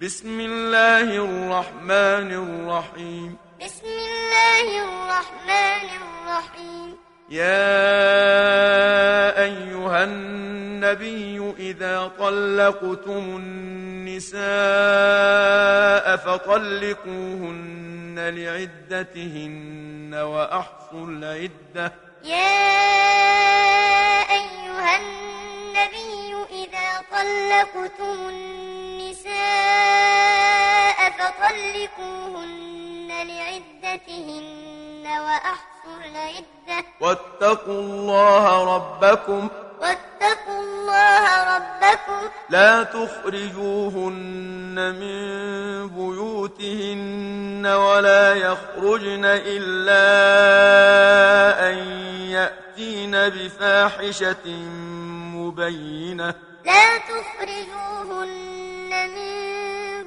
بسم الله الرحمن الرحيم. بسم الله الرحمن الرحيم. يا أيها النبي إذا طلقتم النساء فطلقوهن لعدتهن وأحصوا العدة. يا أيها النبي إذا طلقتم النساء فطلقوهن لعدتهن وأحصوا العدة واتقوا الله ربكم واتقوا الله ربكم لا تخرجوهن من بيوتهن ولا يخرجن إلا أن يأتين بفاحشة مبينة لا تخرجوهن من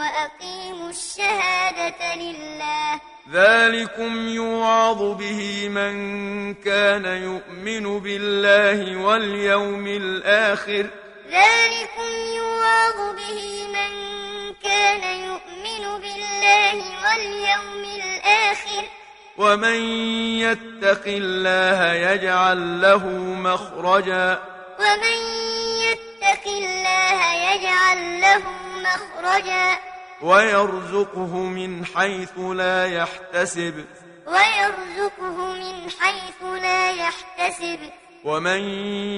وأقيموا الشهادة لله. ذلكم يوعظ به من كان يؤمن بالله واليوم الآخر. ذلكم يوعظ به من كان يؤمن بالله واليوم الآخر. ومن يتق الله يجعل له مخرجا. ومن يتق الله يجعل له مخرجا ويرزقه من حيث لا يحتسب. ويرزقه من حيث لا يحتسب. ومن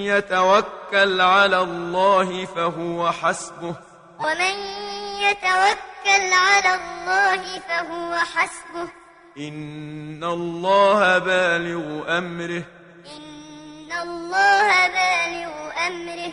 يتوكل على الله فهو حسبه. ومن يتوكل على الله فهو حسبه. إن الله بالغ أمره. إن الله بالغ أمره.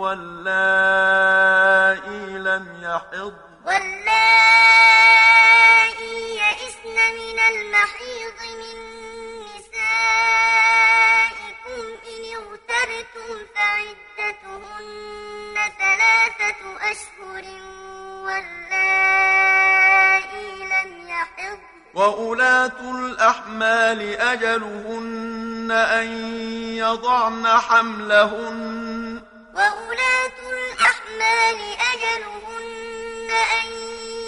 واللائي لم يحض. واللائي يئسن من المحيض من نسائكم إن ارتبتم فعدتهن ثلاثة أشهر واللائي لم يحض. وأولاة الأحمال أجلهن أن يضعن حملهن الأحمال أجلهن أن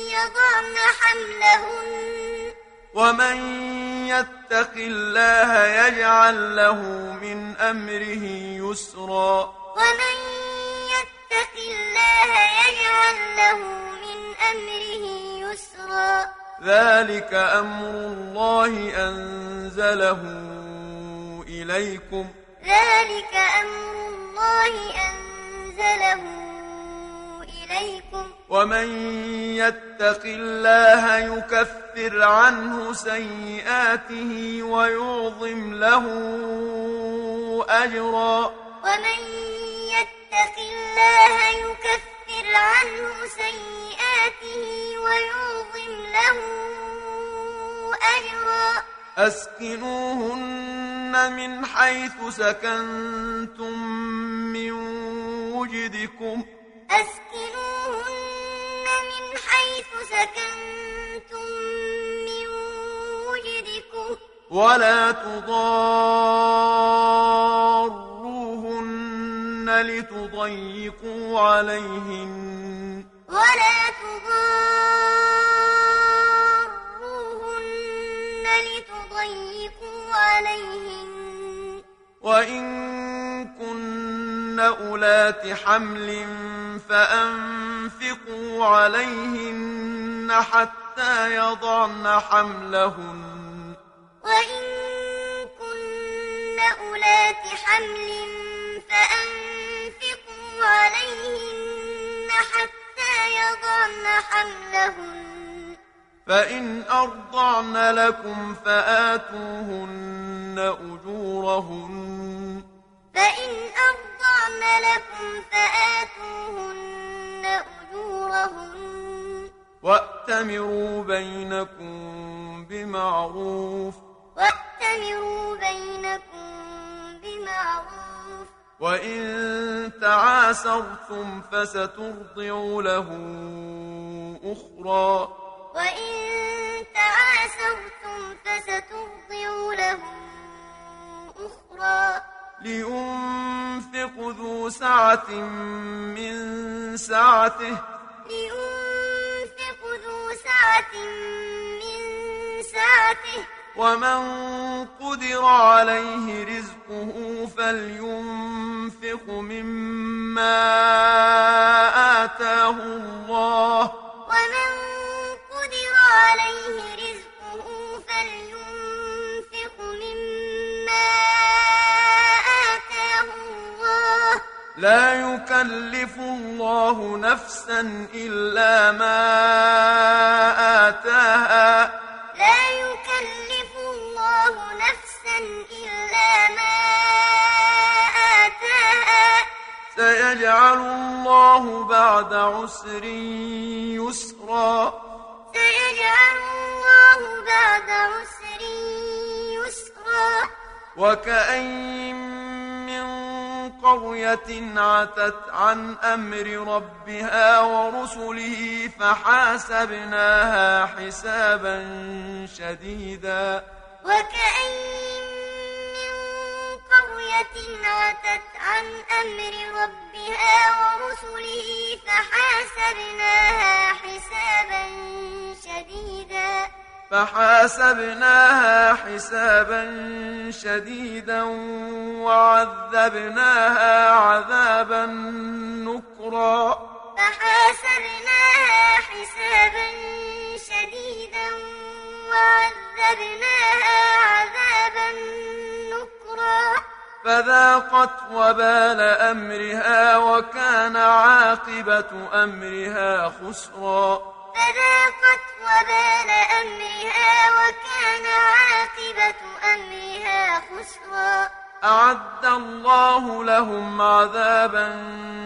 يضعن حملهن. ومن يتق الله يجعل له من أمره يسرا. ومن يتق الله يجعل له من أمره يسرا. ذلك أمر الله أنزله إليكم. ذلك أمر الله أنزله إليكم ومن يتق الله يكفر عنه سيئاته ويعظم له أجرا. ومن يتق الله يكفر عنه سيئاته ويعظم له أجرا. أسكنوهن من حيث سكنتم من وجدكم. أسكنوهن حيث سكنتم من وجدكم ولا تضاروهن لتضيقوا عليهن. ولا تضاروهن لتضيقوا عليهن. وإن كن أولات حمل فأنفقوا عليهن حتى يضعن حملهن وإن كن أولات حمل فأنفقوا عليهن حتى يضعن حملهن فإن أرضعن لكم فآتوهن أجورهن أرضعن لكم فآتوهن أجورهن وأتمروا بينكم بمعروف وأتمروا بينكم بمعروف وإن تعاسرتم فسترضع له أخرى وإن تعاسرتم فسترضع له أخرى لينفق ذو سعة من سعته. لينفق ذو سعة من سعته. ومن قدر عليه رزقه فلينفق مما آتاه الله. ومن لا يكلف الله نفسا إلا ما آتاها. لا يكلف الله نفسا إلا ما آتاها. سيجعل الله بعد عسر يسرا. سيجعل الله بعد عسر يسرا. وكأين قرية عتت عن أمر ربها ورسله فحاسبناها حسابا شديدا. قرية عتت عن أمر ربها ورسله فحاسبناها حسابا شديدا. فحاسبناها حسابا شديدا وعذبناها عذابا نكرا. فحاسبناها حسابا شديدا وعذبناها عذابا نكرا. فذاقت وبال أمرها وكان عاقبة أمرها خسرا. فذاقت وبال أمرها وكان عاقبة أمرها خسرا. أعد الله لهم عذابا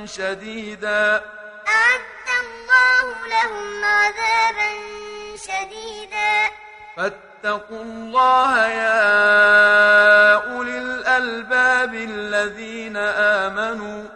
شديدا. أعد الله لهم عذابا شديدا. فاتقوا الله يا أولي الألباب الذين آمنوا.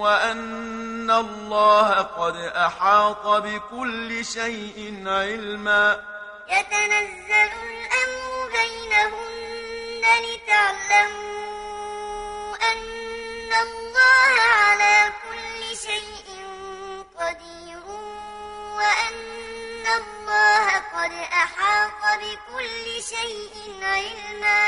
وأن الله قد أحاط بكل شيء علما. يتنزل الأمر بينهن لتعلموا أن الله على كل شيء قدير وأن الله قد أحاط بكل شيء علما.